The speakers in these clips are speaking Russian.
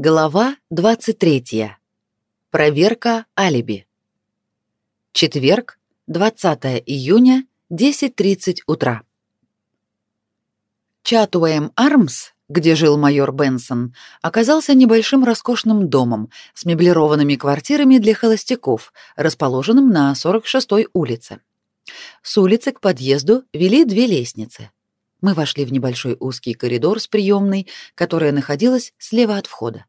Глава 23. Проверка алиби. Четверг, 20 июня, 10.30 утра. Чатуэм Армс, где жил майор Бенсон, оказался небольшим роскошным домом с меблированными квартирами для холостяков, расположенным на 46-й улице. С улицы к подъезду вели две лестницы. Мы вошли в небольшой узкий коридор с приемной, которая находилась слева от входа.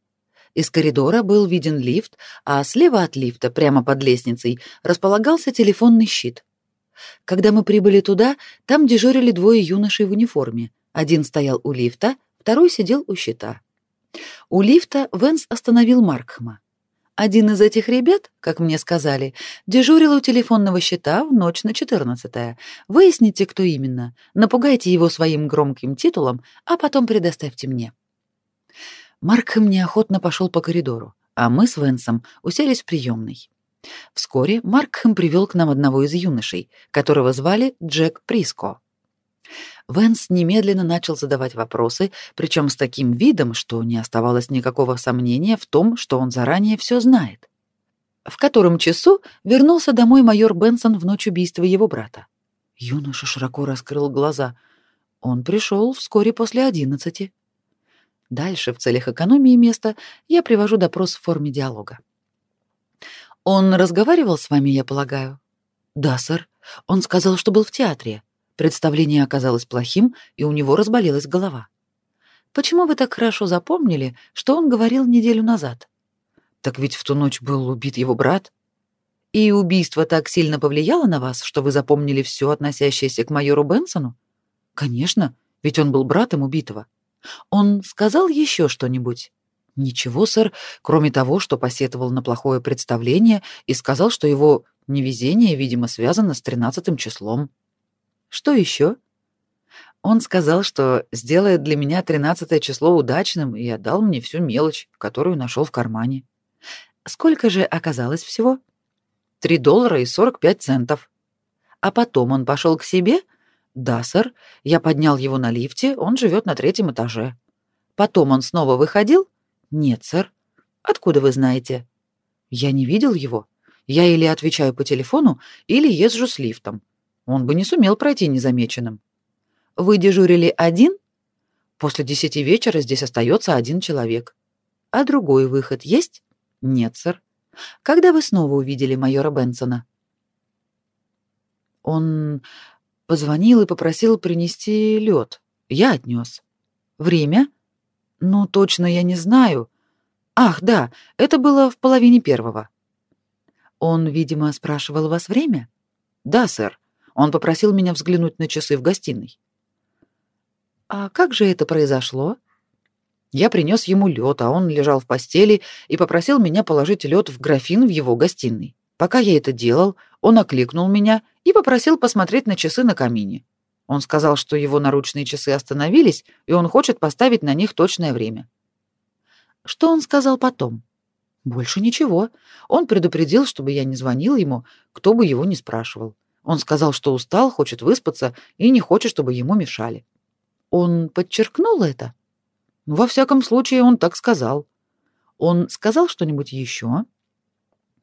Из коридора был виден лифт, а слева от лифта, прямо под лестницей, располагался телефонный щит. Когда мы прибыли туда, там дежурили двое юношей в униформе. Один стоял у лифта, второй сидел у щита. У лифта Венс остановил Маркхма. Один из этих ребят, как мне сказали, дежурил у телефонного щита в ночь на 14-е. Выясните, кто именно, напугайте его своим громким титулом, а потом предоставьте мне. Маркхэм неохотно пошел по коридору, а мы с Венсом уселись в приемной. Вскоре Маркхэм привел к нам одного из юношей, которого звали Джек Приско. Венс немедленно начал задавать вопросы, причем с таким видом, что не оставалось никакого сомнения в том, что он заранее все знает. В котором часу вернулся домой майор Бенсон в ночь убийства его брата. Юноша широко раскрыл глаза. Он пришел вскоре после одиннадцати. Дальше, в целях экономии места, я привожу допрос в форме диалога. Он разговаривал с вами, я полагаю? Да, сэр. Он сказал, что был в театре. Представление оказалось плохим, и у него разболелась голова. Почему вы так хорошо запомнили, что он говорил неделю назад? Так ведь в ту ночь был убит его брат. И убийство так сильно повлияло на вас, что вы запомнили все, относящееся к майору Бенсону? Конечно, ведь он был братом убитого. Он сказал еще что-нибудь? Ничего, сэр, кроме того, что посетовал на плохое представление и сказал, что его невезение, видимо, связано с тринадцатым числом. Что еще? Он сказал, что сделает для меня тринадцатое число удачным и отдал мне всю мелочь, которую нашел в кармане. Сколько же оказалось всего? Три доллара и сорок пять центов. А потом он пошел к себе — «Да, сэр. Я поднял его на лифте, он живет на третьем этаже». «Потом он снова выходил?» «Нет, сэр». «Откуда вы знаете?» «Я не видел его. Я или отвечаю по телефону, или езжу с лифтом. Он бы не сумел пройти незамеченным». «Вы дежурили один?» «После десяти вечера здесь остается один человек». «А другой выход есть?» «Нет, сэр». «Когда вы снова увидели майора Бенсона?» «Он Позвонил и попросил принести лед. Я отнес. Время? Ну, точно я не знаю. Ах, да, это было в половине первого. Он, видимо, спрашивал вас время? Да, сэр. Он попросил меня взглянуть на часы в гостиной. А как же это произошло? Я принес ему лед, а он лежал в постели и попросил меня положить лед в графин в его гостиной. Пока я это делал, он окликнул меня и попросил посмотреть на часы на камине. Он сказал, что его наручные часы остановились, и он хочет поставить на них точное время. Что он сказал потом? Больше ничего. Он предупредил, чтобы я не звонил ему, кто бы его ни спрашивал. Он сказал, что устал, хочет выспаться и не хочет, чтобы ему мешали. Он подчеркнул это? Во всяком случае, он так сказал. Он сказал что-нибудь еще?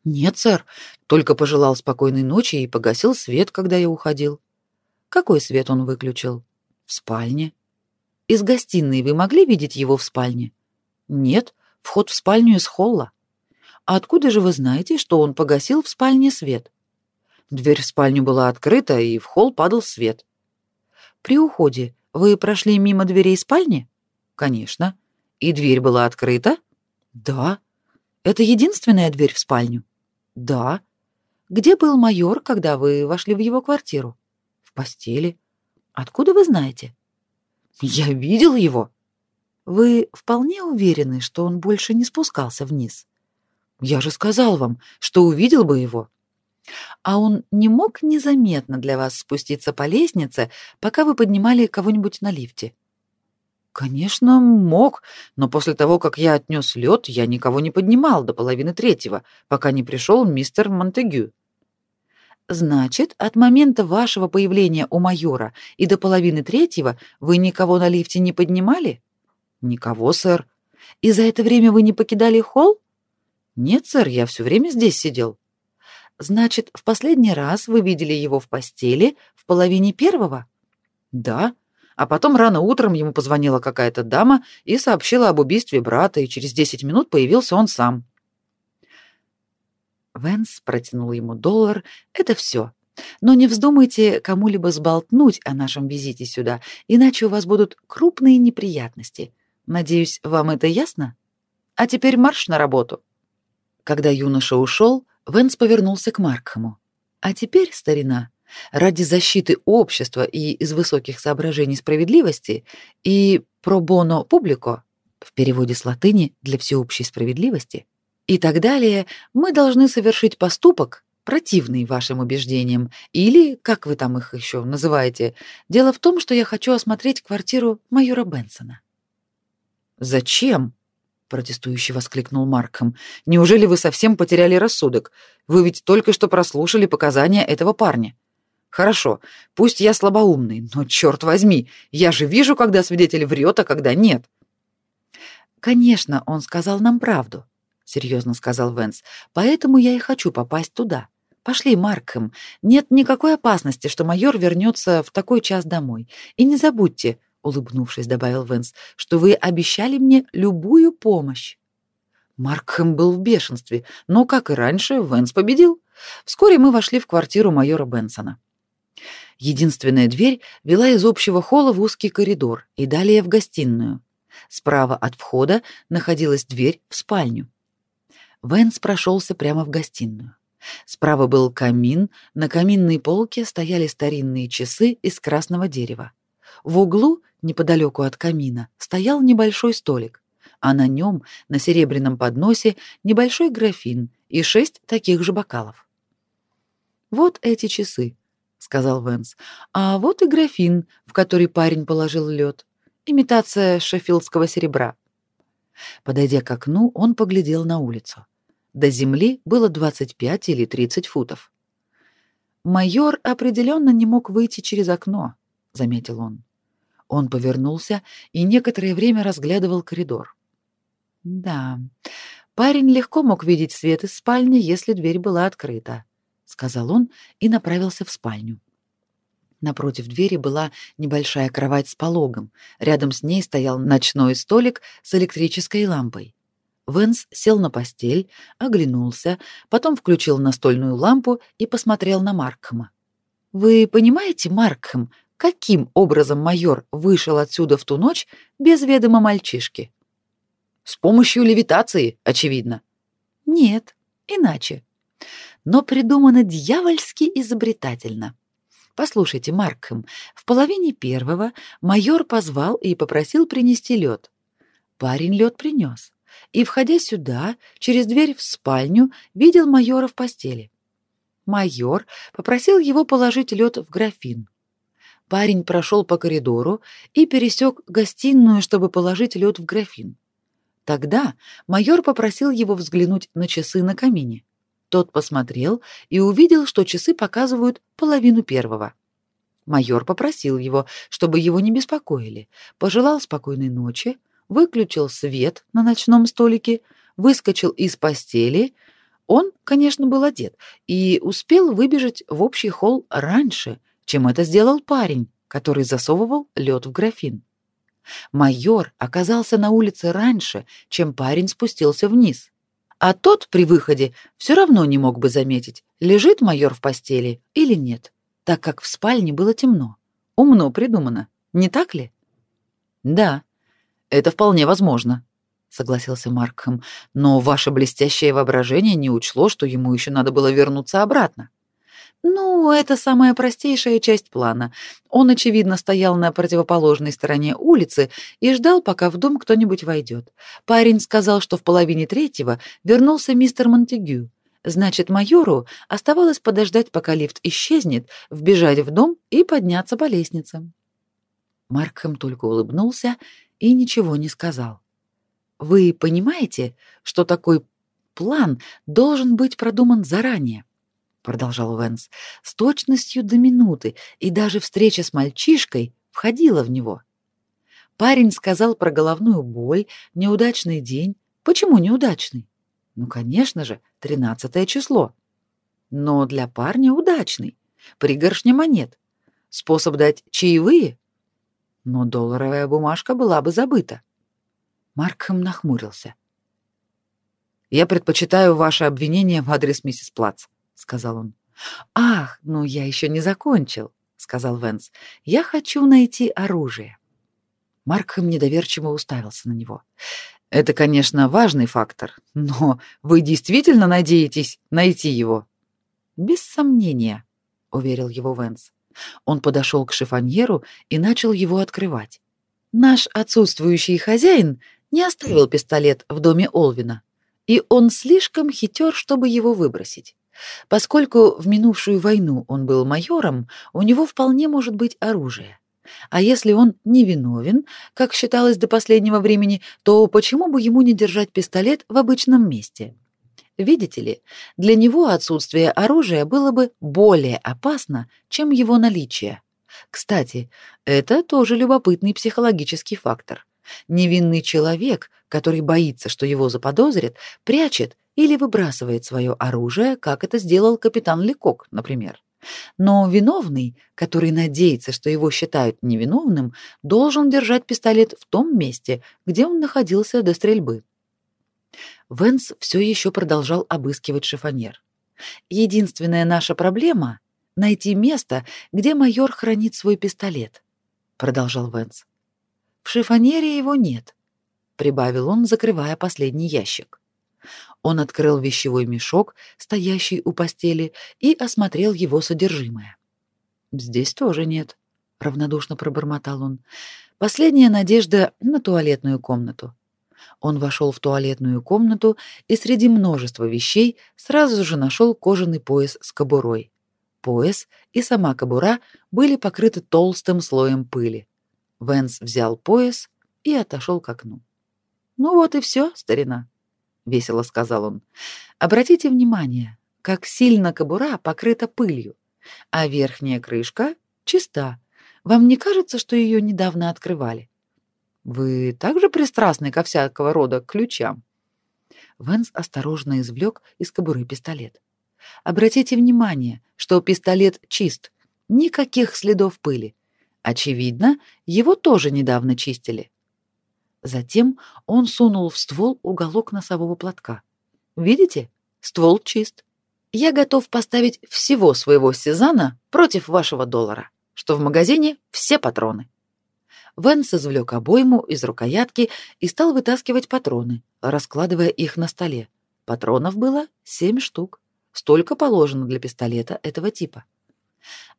Нет, сэр, только пожелал спокойной ночи и погасил свет, когда я уходил. Какой свет он выключил? В спальне. Из гостиной вы могли видеть его в спальне? Нет, вход в спальню из холла. А откуда же вы знаете, что он погасил в спальне свет? Дверь в спальню была открыта, и в холл падал свет. При уходе вы прошли мимо дверей спальни? Конечно. И дверь была открыта? Да. Это единственная дверь в спальню? Да. Где был майор, когда вы вошли в его квартиру? В постели. Откуда вы знаете? Я видел его. Вы вполне уверены, что он больше не спускался вниз? Я же сказал вам, что увидел бы его. А он не мог незаметно для вас спуститься по лестнице, пока вы поднимали кого-нибудь на лифте? Конечно, мог, но после того, как я отнес лед, я никого не поднимал до половины третьего, пока не пришел мистер Монтегю. Значит, от момента вашего появления у майора и до половины третьего вы никого на лифте не поднимали? Никого, сэр. И за это время вы не покидали холл? Нет, сэр, я все время здесь сидел. Значит, в последний раз вы видели его в постели в половине первого? Да. А потом рано утром ему позвонила какая-то дама и сообщила об убийстве брата, и через 10 минут появился он сам. Венс протянул ему доллар. Это все. Но не вздумайте кому-либо сболтнуть о нашем визите сюда, иначе у вас будут крупные неприятности. Надеюсь, вам это ясно? А теперь марш на работу. Когда юноша ушел, Венс повернулся к Маркхаму. А теперь, старина, ради защиты общества и из высоких соображений справедливости и про боно публико в переводе с латыни для всеобщей справедливости и так далее, мы должны совершить поступок, противный вашим убеждениям, или, как вы там их еще называете, дело в том, что я хочу осмотреть квартиру майора Бенсона. Зачем? Протестующе воскликнул Маркхэм. Неужели вы совсем потеряли рассудок? Вы ведь только что прослушали показания этого парня. Хорошо, пусть я слабоумный, но черт возьми, я же вижу, когда свидетель врет, а когда нет. Конечно, он сказал нам правду, серьезно сказал Венс. Поэтому я и хочу попасть туда. Пошли, Маркхэм. Нет никакой опасности, что майор вернется в такой час домой. И не забудьте, улыбнувшись, добавил Венс, что вы обещали мне любую помощь. Маркхэм был в бешенстве, но, как и раньше, Венс победил. Вскоре мы вошли в квартиру майора Бенсона. Единственная дверь вела из общего холла в узкий коридор и далее в гостиную. Справа от входа находилась дверь в спальню. Венс прошелся прямо в гостиную. Справа был камин, на каминной полке стояли старинные часы из красного дерева. В углу, неподалеку от камина, стоял небольшой столик, а на нем, на серебряном подносе, небольшой графин и шесть таких же бокалов. «Вот эти часы», — сказал Венс, — «а вот и графин, в который парень положил лед. Имитация шеффилдского серебра». Подойдя к окну, он поглядел на улицу. До земли было 25 или 30 футов. Майор определенно не мог выйти через окно, заметил он. Он повернулся и некоторое время разглядывал коридор. Да. Парень легко мог видеть свет из спальни, если дверь была открыта, сказал он и направился в спальню. Напротив двери была небольшая кровать с пологом. Рядом с ней стоял ночной столик с электрической лампой. Венс сел на постель, оглянулся, потом включил настольную лампу и посмотрел на Маркхэма. «Вы понимаете, Маркхэм, каким образом майор вышел отсюда в ту ночь без ведома мальчишки?» «С помощью левитации, очевидно». «Нет, иначе. Но придумано дьявольски изобретательно». Послушайте, Маркхэм, в половине первого майор позвал и попросил принести лед. Парень лед принес и, входя сюда, через дверь в спальню, видел майора в постели. Майор попросил его положить лед в графин. Парень прошел по коридору и пересек гостиную, чтобы положить лед в графин. Тогда майор попросил его взглянуть на часы на камине. Тот посмотрел и увидел, что часы показывают половину первого. Майор попросил его, чтобы его не беспокоили, пожелал спокойной ночи, выключил свет на ночном столике, выскочил из постели. Он, конечно, был одет и успел выбежать в общий холл раньше, чем это сделал парень, который засовывал лед в графин. Майор оказался на улице раньше, чем парень спустился вниз. А тот при выходе все равно не мог бы заметить, лежит майор в постели или нет, так как в спальне было темно. Умно придумано, не так ли? Да, это вполне возможно, согласился Маркхэм, но ваше блестящее воображение не учло, что ему еще надо было вернуться обратно. Ну, это самая простейшая часть плана. Он, очевидно, стоял на противоположной стороне улицы и ждал, пока в дом кто-нибудь войдет. Парень сказал, что в половине третьего вернулся мистер Монтегю. Значит, майору оставалось подождать, пока лифт исчезнет, вбежать в дом и подняться по лестнице. Маркхэм только улыбнулся и ничего не сказал. Вы понимаете, что такой план должен быть продуман заранее? Продолжал Венс, с точностью до минуты, и даже встреча с мальчишкой входила в него. Парень сказал про головную боль, неудачный день. Почему неудачный? Ну, конечно же, тринадцатое число. Но для парня удачный. Пригоршня монет. Способ дать чаевые? Но долларовая бумажка была бы забыта. Маркхэм нахмурился. «Я предпочитаю ваше обвинение в адрес миссис Плац», — сказал он. «Ах, ну я еще не закончил», — сказал Венс. «Я хочу найти оружие». Маркхэм недоверчиво уставился на него. «Это, конечно, важный фактор, но вы действительно надеетесь найти его?» «Без сомнения», — уверил его Венс. Он подошел к шифоньеру и начал его открывать. «Наш отсутствующий хозяин не оставил пистолет в доме Олвина, и он слишком хитер, чтобы его выбросить. Поскольку в минувшую войну он был майором, у него вполне может быть оружие. А если он невиновен, как считалось до последнего времени, то почему бы ему не держать пистолет в обычном месте? Видите ли, для него отсутствие оружия было бы более опасно, чем его наличие. Кстати, это тоже любопытный психологический фактор. Невинный человек, который боится, что его заподозрят, прячет или выбрасывает свое оружие, как это сделал капитан Лекок, например. Но виновный, который надеется, что его считают невиновным, должен держать пистолет в том месте, где он находился до стрельбы. Венс все еще продолжал обыскивать шифоньер. Единственная наша проблема — найти место, где майор хранит свой пистолет, продолжал Венс. В шифоньере его нет, прибавил он, закрывая последний ящик. Он открыл вещевой мешок, стоящий у постели, и осмотрел его содержимое. Здесь тоже нет, равнодушно пробормотал он. Последняя надежда на туалетную комнату. Он вошел в туалетную комнату и среди множества вещей сразу же нашел кожаный пояс с кобурой. Пояс и сама кобура были покрыты толстым слоем пыли. Венс взял пояс и отошел к окну. Ну вот и все, старина, весело сказал он. Обратите внимание, как сильно кобура покрыта пылью, а верхняя крышка чиста. Вам не кажется, что ее недавно открывали? Вы также пристрастны ко всякого рода ключам. Венс осторожно извлек из кобуры пистолет. Обратите внимание, что пистолет чист, никаких следов пыли. Очевидно, его тоже недавно чистили. Затем он сунул в ствол уголок носового платка. Видите? Ствол чист. Я готов поставить всего своего сезана против вашего доллара, что в магазине все патроны. Венс извлек обойму из рукоятки и стал вытаскивать патроны, раскладывая их на столе. Патронов было семь штук. Столько положено для пистолета этого типа.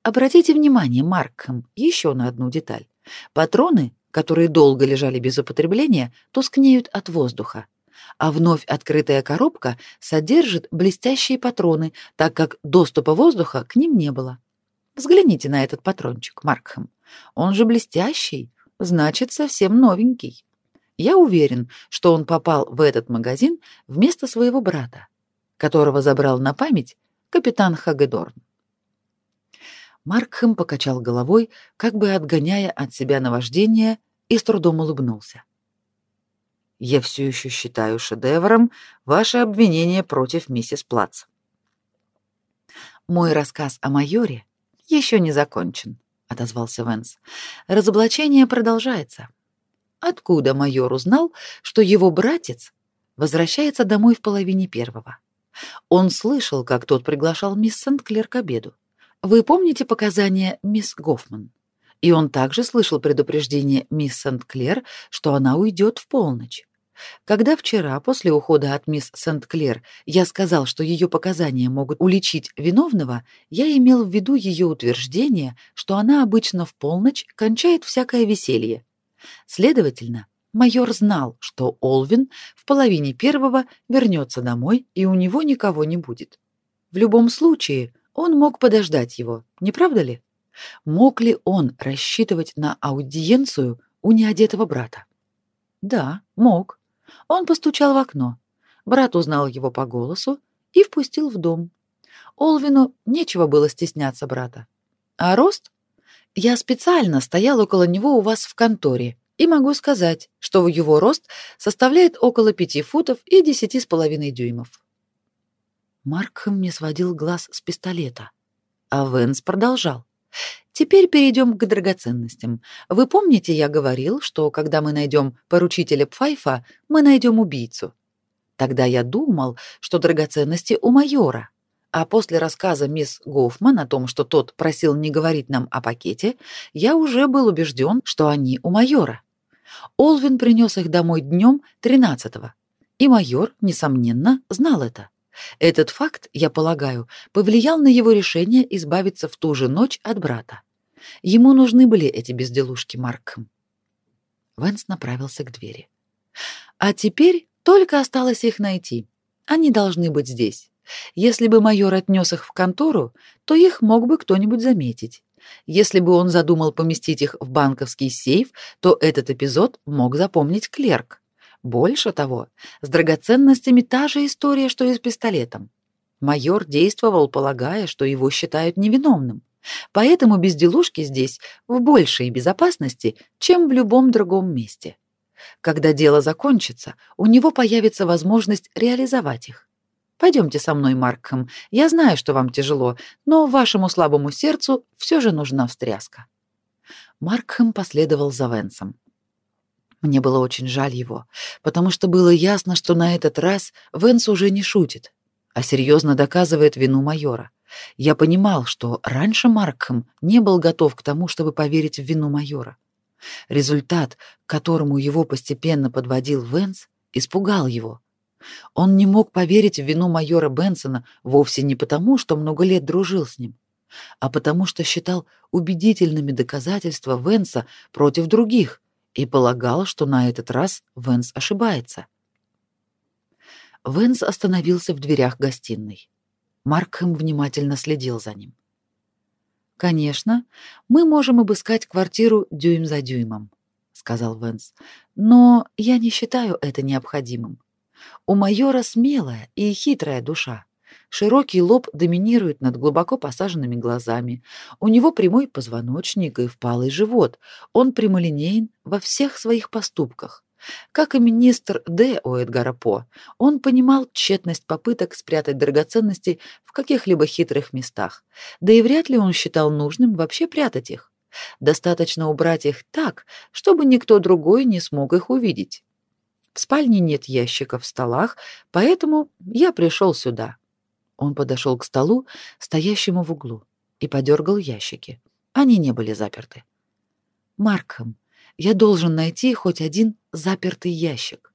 Обратите внимание, Маркхэм, еще на одну деталь. Патроны, которые долго лежали без употребления, тускнеют от воздуха. А вновь открытая коробка содержит блестящие патроны, так как доступа воздуха к ним не было. Взгляните на этот патрончик, Маркхэм. Он же блестящий, значит, совсем новенький. Я уверен, что он попал в этот магазин вместо своего брата, которого забрал на память капитан Хагедорн. Маркхэм покачал головой, как бы отгоняя от себя наваждение, и с трудом улыбнулся. «Я все еще считаю шедевром ваше обвинение против миссис Плац. Мой рассказ о майоре еще не закончен отозвался Венс. Разоблачение продолжается. Откуда майор узнал, что его братец возвращается домой в половине первого? Он слышал, как тот приглашал мисс Сент-Клер к обеду. Вы помните показания мисс Гофман? И он также слышал предупреждение мисс Сент-Клер, что она уйдет в полночь. Когда вчера, после ухода от мисс Сент-Клер, я сказал, что ее показания могут уличить виновного, я имел в виду ее утверждение, что она обычно в полночь кончает всякое веселье. Следовательно, майор знал, что Олвин в половине первого вернется домой, и у него никого не будет. В любом случае, он мог подождать его, не правда ли? Мог ли он рассчитывать на аудиенцию у неодетого брата? Да, мог. Он постучал в окно. Брат узнал его по голосу и впустил в дом. Олвину нечего было стесняться брата. А рост? Я специально стоял около него у вас в конторе, И могу сказать, что его рост составляет около пяти футов и десяти с половиной дюймов. Маркхэм не сводил глаз с пистолета, а Венс продолжал. Теперь перейдем к драгоценностям. Вы помните, я говорил, что когда мы найдем поручителя Пфайфа, мы найдем убийцу. Тогда я думал, что драгоценности у майора. А после рассказа мисс Гофман о том, что тот просил не говорить нам о пакете, я уже был убежден, что они у майора. Олвин принес их домой днем 13-го, и майор, несомненно, знал это. Этот факт, я полагаю, повлиял на его решение избавиться в ту же ночь от брата. Ему нужны были эти безделушки Маркхэм. Венс направился к двери. А теперь только осталось их найти. Они должны быть здесь. Если бы майор отнес их в контору, то их мог бы кто-нибудь заметить. Если бы он задумал поместить их в банковский сейф, то этот эпизод мог запомнить клерк. Больше того, с драгоценностями та же история, что и с пистолетом. Майор действовал, полагая, что его считают невиновным. Поэтому безделушки здесь в большей безопасности, чем в любом другом месте. Когда дело закончится, у него появится возможность реализовать их. Пойдемте со мной, Маркхэм. Я знаю, что вам тяжело, но вашему слабому сердцу все же нужна встряска. Маркхэм последовал за Венсом. Мне было очень жаль его, потому что было ясно, что на этот раз Венс уже не шутит, а серьезно доказывает вину майора. Я понимал, что раньше Маркхэм не был готов к тому, чтобы поверить в вину майора. Результат, к которому его постепенно подводил Венс, испугал его. Он не мог поверить в вину майора Бенсона вовсе не потому, что много лет дружил с ним, а потому что считал убедительными доказательства Венса против других и полагал, что на этот раз Венс ошибается. Венс остановился в дверях гостиной. Маркхэм внимательно следил за ним. Конечно, мы можем обыскать квартиру дюйм за дюймом, сказал Венс. Но я не считаю это необходимым. У майора смелая и хитрая душа. Широкий лоб доминирует над глубоко посаженными глазами. У него прямой позвоночник и впалый живот. Он прямолинеен во всех своих поступках. Как и министр Д. у Эдгара По, он понимал тщетность попыток спрятать драгоценности в каких-либо хитрых местах, да и вряд ли он считал нужным вообще прятать их. Достаточно убрать их так, чтобы никто другой не смог их увидеть. В спальне нет ящиков в столах, поэтому я пришел сюда. Он подошел к столу, стоящему в углу, и подергал ящики. Они не были заперты. Маркхэм, я должен найти хоть один запертый ящик.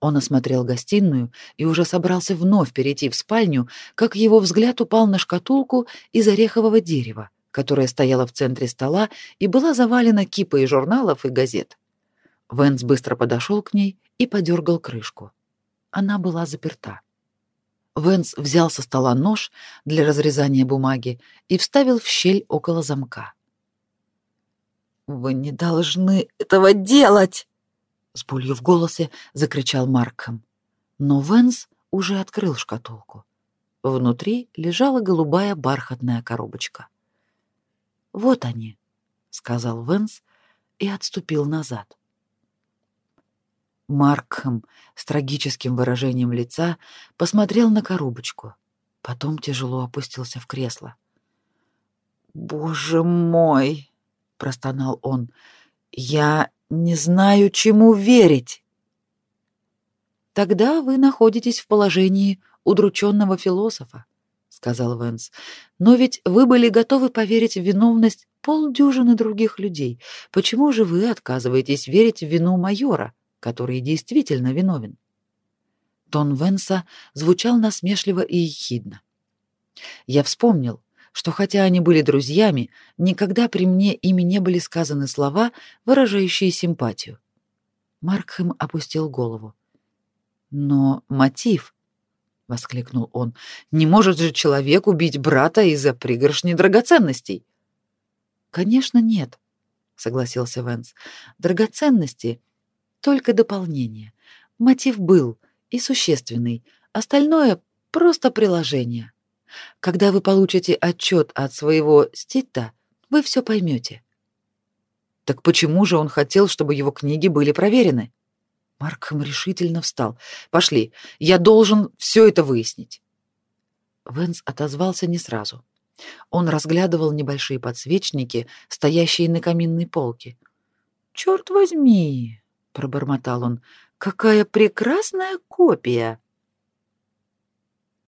Он осмотрел гостиную и уже собрался вновь перейти в спальню, как его взгляд упал на шкатулку из орехового дерева, которая стояла в центре стола и была завалена кипой журналов и газет. Венс быстро подошел к ней и подергал крышку. Она была заперта. Венс взял со стола нож для разрезания бумаги и вставил в щель около замка. «Вы не должны этого делать!» С болью в голосе закричал Маркхэм. Но Венс уже открыл шкатулку. Внутри лежала голубая бархатная коробочка. «Вот они», — сказал Венс и отступил назад. Маркхэм с трагическим выражением лица посмотрел на коробочку, потом тяжело опустился в кресло. «Боже мой!» — простонал он. «Я не знаю, чему верить». «Тогда вы находитесь в положении удрученного философа», — сказал Венс. «Но ведь вы были готовы поверить в виновность полдюжины других людей. Почему же вы отказываетесь верить в вину майора?» Который действительно виновен. Тон Венса звучал насмешливо и ехидно. Я вспомнил, что хотя они были друзьями, никогда при мне ими не были сказаны слова, выражающие симпатию. Маркхэм опустил голову. Но мотив, воскликнул он. Не может же человек убить брата из-за пригоршни драгоценностей. Конечно, нет, согласился Венс. Драгоценности только дополнение. Мотив был и существенный, остальное просто приложение. Когда вы получите отчет от своего стита, вы все поймете. Так почему же он хотел, чтобы его книги были проверены? Маркхэм решительно встал. «Пошли, я должен все это выяснить». Венс отозвался не сразу. Он разглядывал небольшие подсвечники, стоящие на каминной полке. «Черт возьми!» — пробормотал он. «Какая прекрасная копия!»